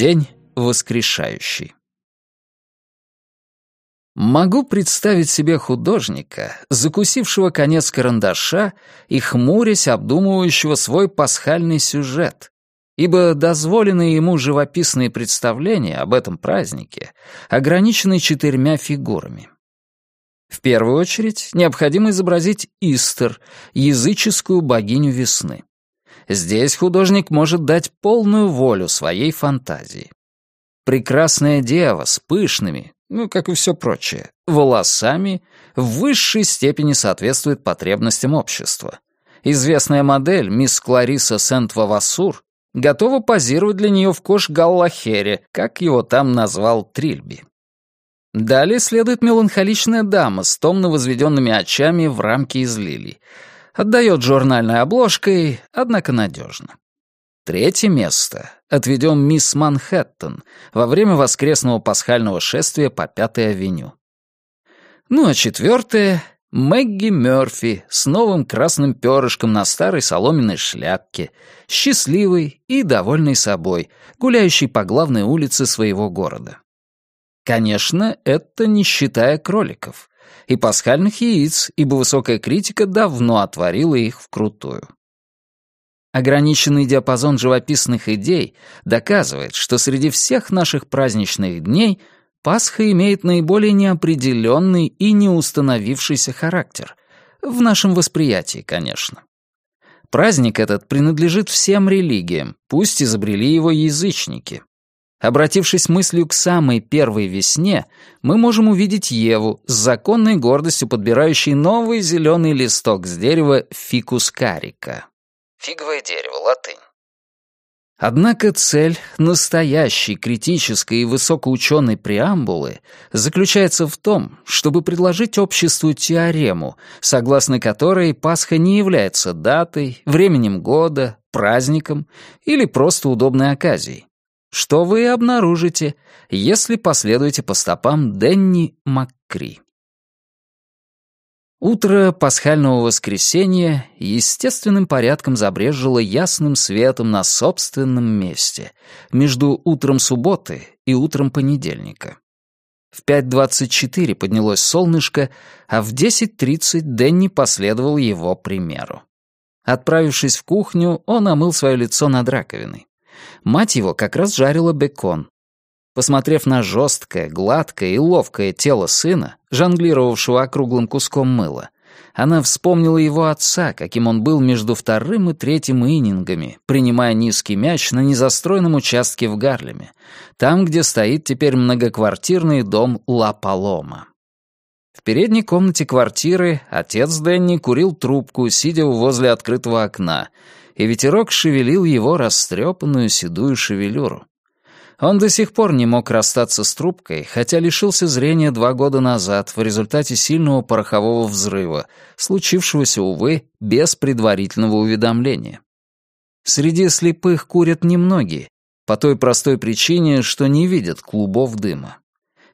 День воскрешающий. Могу представить себе художника, закусившего конец карандаша и хмурясь обдумывающего свой пасхальный сюжет, ибо дозволенные ему живописные представления об этом празднике ограничены четырьмя фигурами. В первую очередь необходимо изобразить Истер, языческую богиню весны. Здесь художник может дать полную волю своей фантазии. Прекрасная дева с пышными, ну, как и все прочее, волосами в высшей степени соответствует потребностям общества. Известная модель, мисс Клариса Сент-Вавасур, готова позировать для нее в кош Галлахере, как его там назвал Трильби. Далее следует меланхоличная дама с томно возведенными очами в рамке из лилий. Отдает журнальной обложкой, однако надежно. Третье место отведем мисс Манхэттен во время воскресного пасхального шествия по Пятой авеню. Ну а четвертое — Мэгги Мёрфи с новым красным перышком на старой соломенной шляпке, счастливый и довольный собой, гуляющий по главной улице своего города. Конечно, это не считая кроликов и пасхальных яиц, ибо высокая критика давно отворила их вкрутую. Ограниченный диапазон живописных идей доказывает, что среди всех наших праздничных дней Пасха имеет наиболее неопределенный и неустановившийся характер. В нашем восприятии, конечно. Праздник этот принадлежит всем религиям, пусть изобрели его язычники. Обратившись мыслью к самой первой весне, мы можем увидеть Еву с законной гордостью подбирающей новый зеленый листок с дерева фикус карика. Фиговое дерево, латынь. Однако цель настоящей критической и высокоученой преамбулы заключается в том, чтобы предложить обществу теорему, согласно которой Пасха не является датой, временем года, праздником или просто удобной оказией. Что вы обнаружите, если последуете по стопам Денни Маккри. Утро пасхального воскресенья естественным порядком забрежило ясным светом на собственном месте, между утром субботы и утром понедельника. В 5.24 поднялось солнышко, а в 10.30 Дэнни последовал его примеру. Отправившись в кухню, он омыл свое лицо над раковиной. Мать его как раз жарила бекон, Посмотрев на жесткое, гладкое и ловкое тело сына, жонглировавшего округлым куском мыла, она вспомнила его отца, каким он был между вторым и третьим иннингами, принимая низкий мяч на незастроенном участке в Гарлеме, там, где стоит теперь многоквартирный дом Ла Палома. В передней комнате квартиры отец Дэнни курил трубку, сидя возле открытого окна, и ветерок шевелил его растрепанную седую шевелюру. Он до сих пор не мог расстаться с трубкой, хотя лишился зрения два года назад в результате сильного порохового взрыва, случившегося, увы, без предварительного уведомления. Среди слепых курят немногие, по той простой причине, что не видят клубов дыма.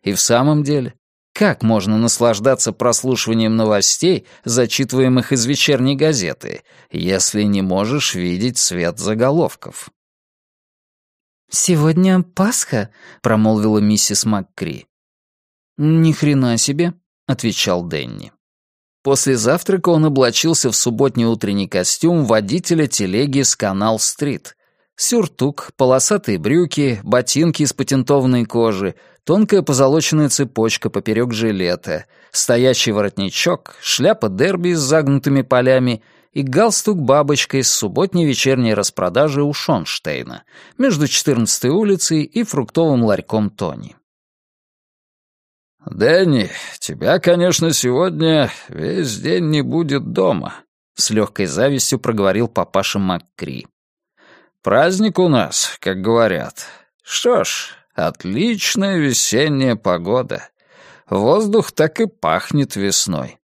И в самом деле, как можно наслаждаться прослушиванием новостей, зачитываемых из вечерней газеты, если не можешь видеть свет заголовков? «Сегодня Пасха», — промолвила миссис МакКри. «Ни хрена себе», — отвечал Дэнни. После завтрака он облачился в субботний утренний костюм водителя телеги с Канал-стрит. Сюртук, полосатые брюки, ботинки из патентованной кожи, тонкая позолоченная цепочка поперек жилета, стоящий воротничок, шляпа дерби с загнутыми полями — и галстук бабочкой с субботней вечерней распродажи у Шонштейна между 14-й улицей и фруктовым ларьком Тони. «Дэнни, тебя, конечно, сегодня весь день не будет дома», — с легкой завистью проговорил папаша МакКри. «Праздник у нас, как говорят. Что ж, отличная весенняя погода. Воздух так и пахнет весной.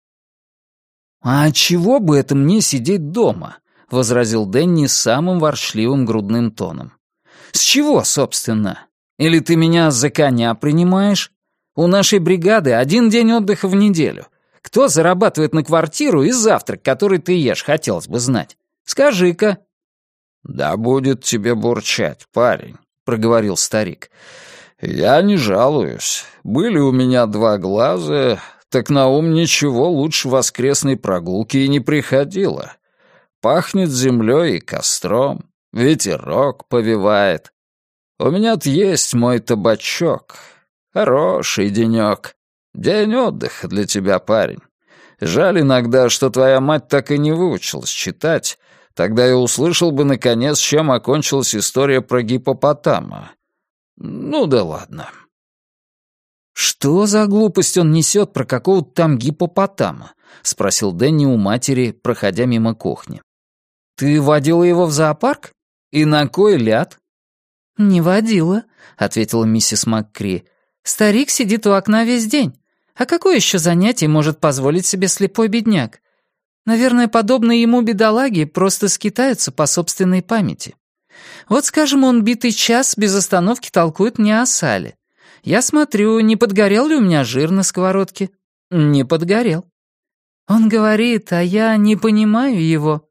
«А чего бы это мне сидеть дома?» — возразил Дэнни самым ворчливым грудным тоном. «С чего, собственно? Или ты меня за коня принимаешь? У нашей бригады один день отдыха в неделю. Кто зарабатывает на квартиру и завтрак, который ты ешь, хотелось бы знать? Скажи-ка». «Да будет тебе бурчать, парень», — проговорил старик. «Я не жалуюсь. Были у меня два глаза, так на ум ничего лучше воскресной прогулки и не приходило. Пахнет землей и костром, ветерок повивает. У меня-то есть мой табачок. Хороший денек. День отдыха для тебя, парень. Жаль иногда, что твоя мать так и не выучилась читать. Тогда я услышал бы, наконец, чем окончилась история про гипопотама. Ну да ладно. «Что за глупость он несет про какого-то там гипопотама?» — спросил Дэнни у матери, проходя мимо кухни. «Ты водила его в зоопарк? И на кой ляд?» «Не водила», — ответила миссис МакКри. «Старик сидит у окна весь день. А какое еще занятие может позволить себе слепой бедняк? Наверное, подобные ему бедолаги просто скитаются по собственной памяти. Вот, скажем, он битый час без остановки толкует мне о сале. Я смотрю, не подгорел ли у меня жир на сковородке. Не подгорел. Он говорит, а я не понимаю его.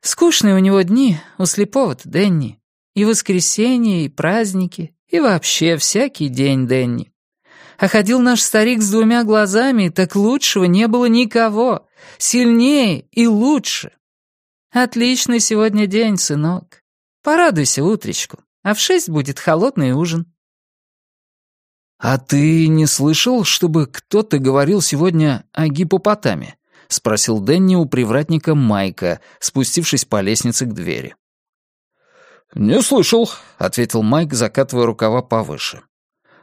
Скучные у него дни, у слепого-то Дэнни. И воскресенье, и праздники, и вообще всякий день Дэнни. А ходил наш старик с двумя глазами, так лучшего не было никого. Сильнее и лучше. Отличный сегодня день, сынок. Порадуйся утречку, а в шесть будет холодный ужин. «А ты не слышал, чтобы кто-то говорил сегодня о гипопотаме?» — спросил Дэнни у привратника Майка, спустившись по лестнице к двери. «Не слышал», — ответил Майк, закатывая рукава повыше.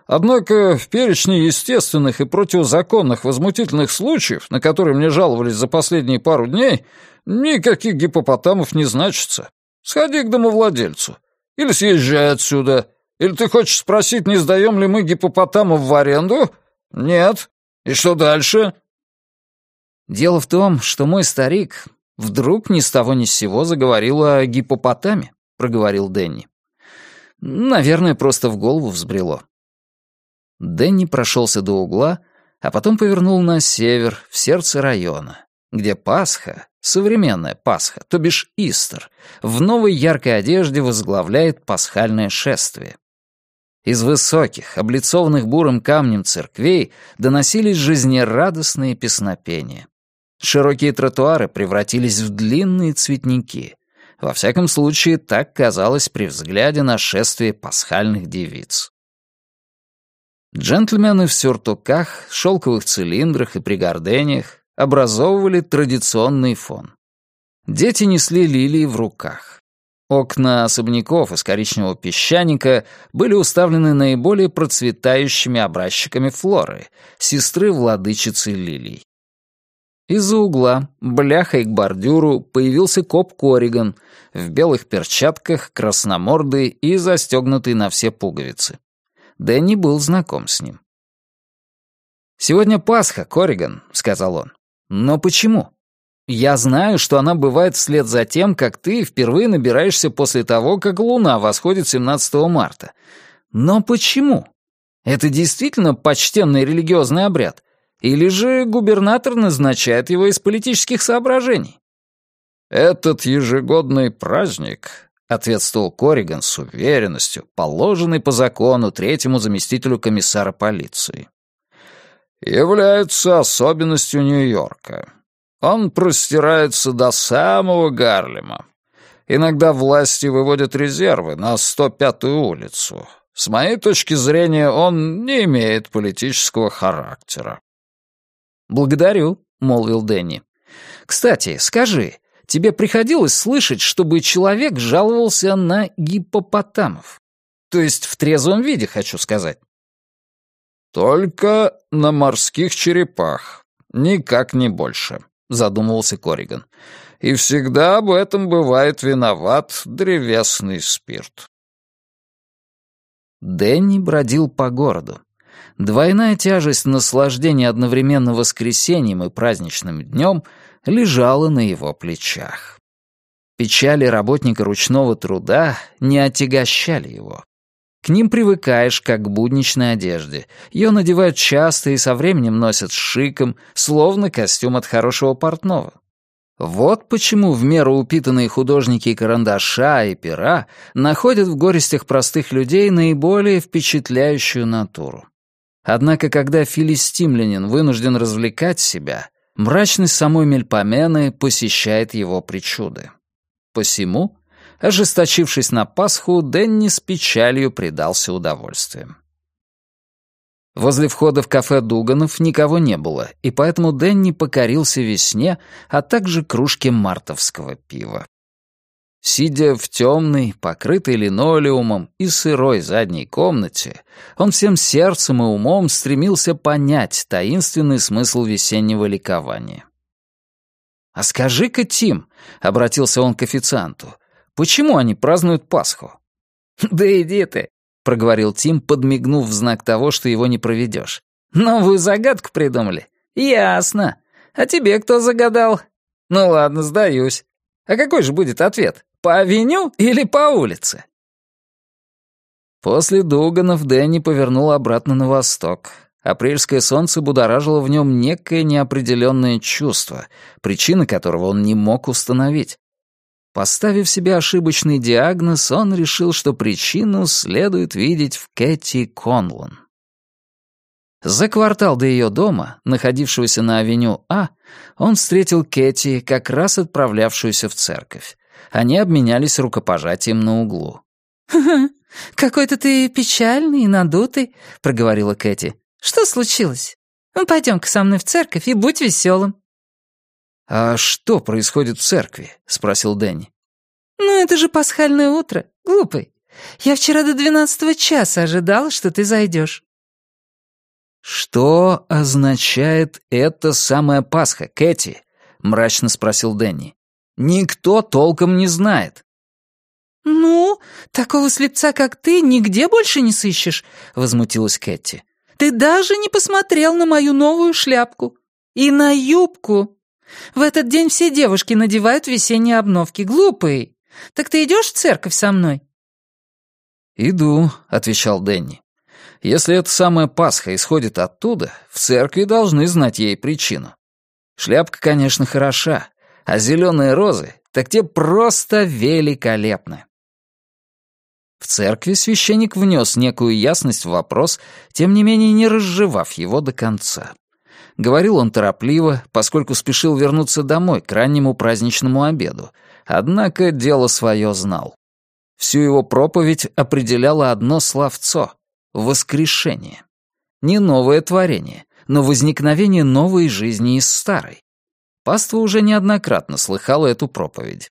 «Однако в перечне естественных и противозаконных возмутительных случаев, на которые мне жаловались за последние пару дней, никаких гипопотамов не значится. Сходи к домовладельцу. Или съезжай отсюда. Или ты хочешь спросить, не сдаем ли мы гипопотамов в аренду? Нет. И что дальше?» «Дело в том, что мой старик вдруг ни с того ни с сего заговорил о гипопотаме», — проговорил Дэнни. «Наверное, просто в голову взбрело». Дэнни прошелся до угла, а потом повернул на север, в сердце района, где Пасха, современная Пасха, то бишь Истер, в новой яркой одежде возглавляет пасхальное шествие. Из высоких, облицованных бурым камнем церквей доносились жизнерадостные песнопения. Широкие тротуары превратились в длинные цветники. Во всяком случае, так казалось при взгляде на шествие пасхальных девиц. Джентльмены в сюртуках, шелковых цилиндрах и пригордениях образовывали традиционный фон. Дети несли лилии в руках. Окна особняков из коричневого песчаника были уставлены наиболее процветающими образчиками флоры, сестры владычицы лилий. Из-за угла, бляхой к бордюру, появился коп Кориган в белых перчатках, красномордый и застегнутый на все пуговицы. Дэнни был знаком с ним. «Сегодня Пасха, Кориган», — сказал он. «Но почему?» Я знаю, что она бывает вслед за тем, как ты впервые набираешься после того, как луна восходит 17 марта. Но почему? Это действительно почтенный религиозный обряд? Или же губернатор назначает его из политических соображений? «Этот ежегодный праздник», — ответствовал Корриган с уверенностью, положенный по закону третьему заместителю комиссара полиции, «является особенностью Нью-Йорка. Он простирается до самого Гарлема. Иногда власти выводят резервы на 105-ю улицу. С моей точки зрения, он не имеет политического характера. «Благодарю», — молвил Дэнни. «Кстати, скажи, тебе приходилось слышать, чтобы человек жаловался на гипопотамов? То есть в трезвом виде, хочу сказать». «Только на морских черепах. Никак не больше», — задумывался Кориган. «И всегда об этом бывает виноват древесный спирт». Дэнни бродил по городу. Двойная тяжесть наслаждения одновременно воскресеньем и праздничным днем лежала на его плечах. Печали работника ручного труда не отягощали его. К ним привыкаешь, как к будничной одежде. Ее надевают часто и со временем носят с шиком, словно костюм от хорошего портного. Вот почему в меру упитанные художники карандаша и пера находят в горестях простых людей наиболее впечатляющую натуру. Однако, когда филистимлянин вынужден развлекать себя, мрачность самой Мельпомены посещает его причуды. Посему, ожесточившись на Пасху, Денни с печалью предался удовольствием. Возле входа в кафе Дуганов никого не было, и поэтому Дэнни покорился весне, а также кружке мартовского пива. Сидя в темной, покрытой линолеумом и сырой задней комнате, он всем сердцем и умом стремился понять таинственный смысл весеннего ликования. «А скажи-ка, Тим», — обратился он к официанту, — «почему они празднуют Пасху?» «Да иди ты», — проговорил Тим, подмигнув в знак того, что его не проведешь. «Новую загадку придумали? Ясно. А тебе кто загадал? Ну ладно, сдаюсь. А какой же будет ответ? По авеню или по улице?» После Дуганов Дэнни повернул обратно на восток. Апрельское солнце будоражило в нем некое неопределенное чувство, причины которого он не мог установить. Поставив себе ошибочный диагноз, он решил, что причину следует видеть в Кэти Конлон. За квартал до ее дома, находившегося на авеню А, он встретил Кэти, как раз отправлявшуюся в церковь. Они обменялись рукопожатием на углу. «Ха какой-то ты печальный и надутый», — проговорила Кэти. «Что случилось? Ну, пойдем-ка со мной в церковь и будь веселым». «А что происходит в церкви?» — спросил Дэнни. «Ну, это же пасхальное утро, глупый. Я вчера до двенадцатого часа ожидала, что ты зайдешь». «Что означает это самая Пасха, Кэти?» — мрачно спросил Дэнни. «Никто толком не знает». «Ну, такого слепца, как ты, нигде больше не сыщешь», — возмутилась Кэти. «Ты даже не посмотрел на мою новую шляпку. И на юбку. В этот день все девушки надевают весенние обновки. Глупый. Так ты идешь в церковь со мной?» «Иду», — отвечал Дэнни. «Если эта самая Пасха исходит оттуда, в церкви должны знать ей причину. Шляпка, конечно, хороша, а зеленые розы, так те просто великолепны». В церкви священник внес некую ясность в вопрос, тем не менее не разжевав его до конца. Говорил он торопливо, поскольку спешил вернуться домой к раннему праздничному обеду, однако дело свое знал. Всю его проповедь определяло одно словцо — воскрешение. Не новое творение, но возникновение новой жизни из старой. Паства уже неоднократно слыхала эту проповедь.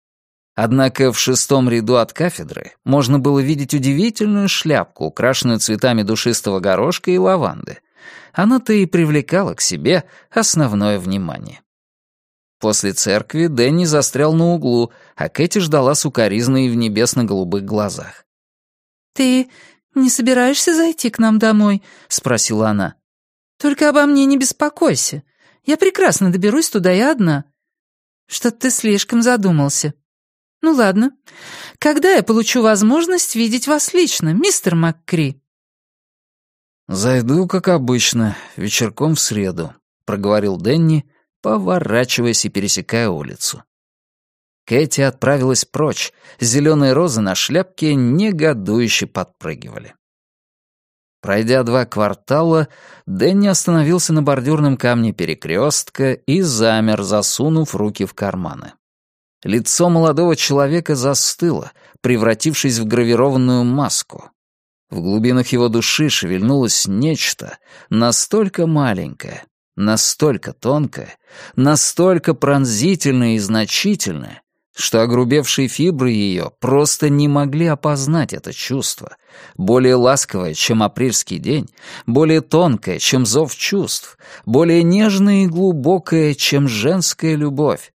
Однако в шестом ряду от кафедры можно было видеть удивительную шляпку, украшенную цветами душистого горошка и лаванды. Она-то и привлекала к себе основное внимание. После церкви Дэнни застрял на углу, а Кэти ждала сукоризной в небесно-голубых глазах. «Ты не собираешься зайти к нам домой?» — спросила она. «Только обо мне не беспокойся. Я прекрасно доберусь туда и одна. Что-то ты слишком задумался. Ну ладно. Когда я получу возможность видеть вас лично, мистер МакКри?» «Зайду, как обычно, вечерком в среду», — проговорил Дэнни, поворачиваясь и пересекая улицу. Кэти отправилась прочь, зеленые розы на шляпке негодующе подпрыгивали. Пройдя два квартала, Дэнни остановился на бордюрном камне перекрестка и замер, засунув руки в карманы. Лицо молодого человека застыло, превратившись в гравированную маску. В глубинах его души шевельнулось нечто настолько маленькое, настолько тонкое, настолько пронзительное и значительное, что огрубевшие фибры ее просто не могли опознать это чувство, более ласковое, чем апрельский день, более тонкое, чем зов чувств, более нежное и глубокое, чем женская любовь.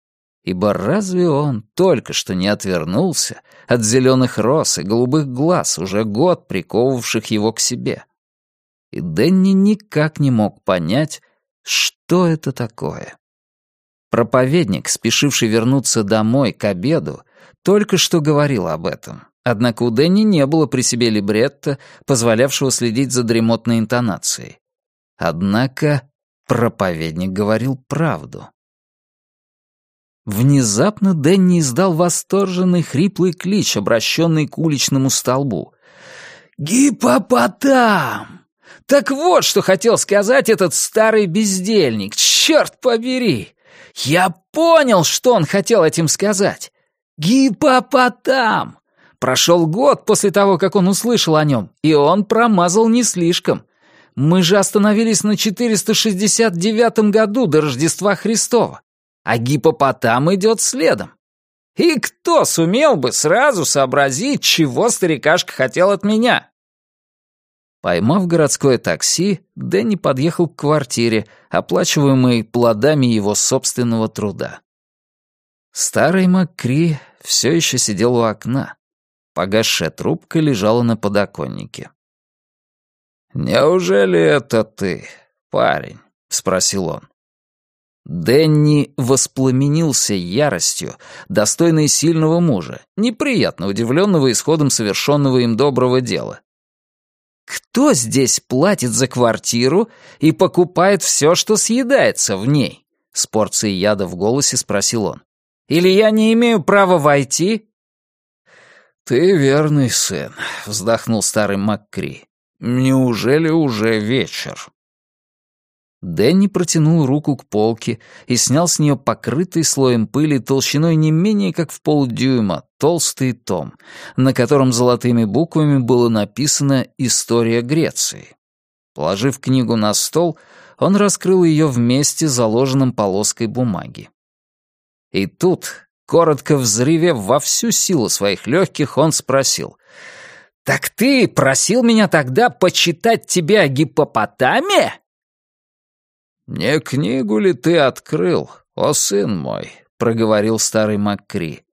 Ибо разве он только что не отвернулся от зеленых роз и голубых глаз, уже год приковывавших его к себе? И Дэнни никак не мог понять, что это такое? Проповедник, спешивший вернуться домой к обеду, только что говорил об этом. Однако у Дэнни не было при себе либретто, позволявшего следить за дремотной интонацией. Однако проповедник говорил правду. Внезапно Дэнни издал восторженный хриплый клич, обращенный к уличному столбу. «Гипопотам! Так вот, что хотел сказать этот старый бездельник, черт побери! Я понял, что он хотел этим сказать! Гипопотам! Прошел год после того, как он услышал о нем, и он промазал не слишком. Мы же остановились на 469 году до Рождества Христова а гипопотам идет следом. И кто сумел бы сразу сообразить, чего старикашка хотел от меня? Поймав городское такси, Дэнни подъехал к квартире, оплачиваемой плодами его собственного труда. Старый Маккри все еще сидел у окна. Погасшая трубка лежала на подоконнике. «Неужели это ты, парень?» — спросил он. Дэнни воспламенился яростью, достойной сильного мужа, неприятно удивленного исходом совершенного им доброго дела. Кто здесь платит за квартиру и покупает все, что съедается в ней? С порцией яда в голосе спросил он. Или я не имею права войти? Ты верный сын, вздохнул старый Маккри. Неужели уже вечер? Дэнни протянул руку к полке и снял с нее покрытый слоем пыли толщиной не менее как в полдюйма толстый том, на котором золотыми буквами было написано «История Греции». Положив книгу на стол, он раскрыл ее вместе с заложенным полоской бумаги. И тут, коротко взрывев во всю силу своих легких, он спросил, «Так ты просил меня тогда почитать тебе о гипопотаме?» «Не книгу ли ты открыл, о сын мой?» — проговорил старый Маккри.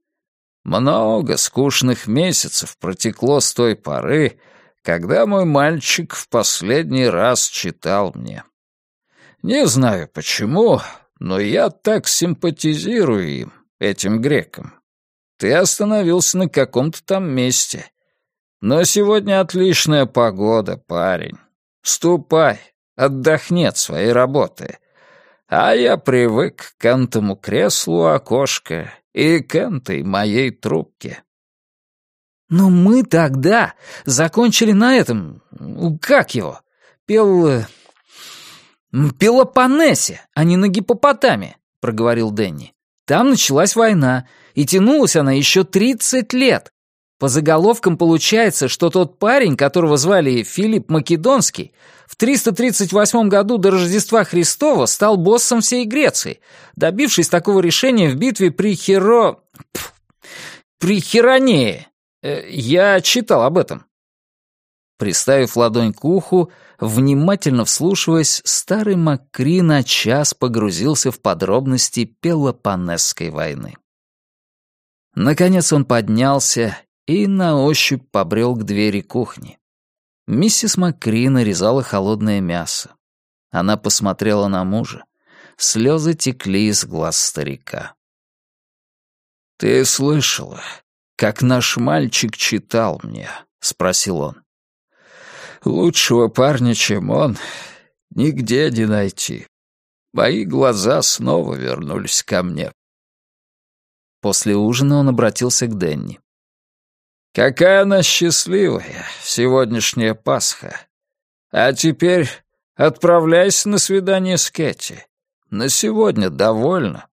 «Много скучных месяцев протекло с той поры, когда мой мальчик в последний раз читал мне. Не знаю почему, но я так симпатизирую им, этим грекам. Ты остановился на каком-то там месте. Но сегодня отличная погода, парень. Ступай, отдохни от своей работы. А я привык к энтому креслу окошка и к энтой моей трубке. Но мы тогда закончили на этом... Как его? Пел... Пелопоннесе, а не на гипопотаме, проговорил Дэнни. Там началась война, и тянулась она еще тридцать лет. По заголовкам получается, что тот парень, которого звали Филипп Македонский, в 338 году до Рождества Христова стал боссом всей Греции, добившись такого решения в битве при Херо... При Херонее. Э, я читал об этом. Приставив ладонь к уху, внимательно вслушиваясь, старый Маккри на час погрузился в подробности Пелопонесской войны. Наконец он поднялся и на ощупь побрел к двери кухни. Миссис Маккри нарезала холодное мясо. Она посмотрела на мужа. Слезы текли из глаз старика. «Ты слышала, как наш мальчик читал мне?» — спросил он. «Лучшего парня, чем он, нигде не найти. Мои глаза снова вернулись ко мне». После ужина он обратился к Денни. Какая она счастливая, сегодняшняя Пасха. А теперь отправляйся на свидание с Кэти. На сегодня довольно.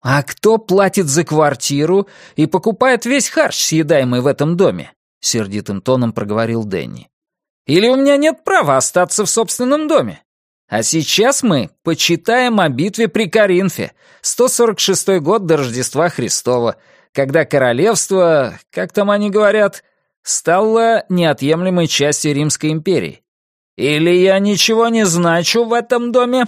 А кто платит за квартиру и покупает весь харч, съедаемый в этом доме? Сердитым тоном проговорил Дэнни. Или у меня нет права остаться в собственном доме? А сейчас мы почитаем о битве при Коринфе, 146 год до Рождества Христова, когда королевство, как там они говорят, стало неотъемлемой частью Римской империи. Или я ничего не значу в этом доме?»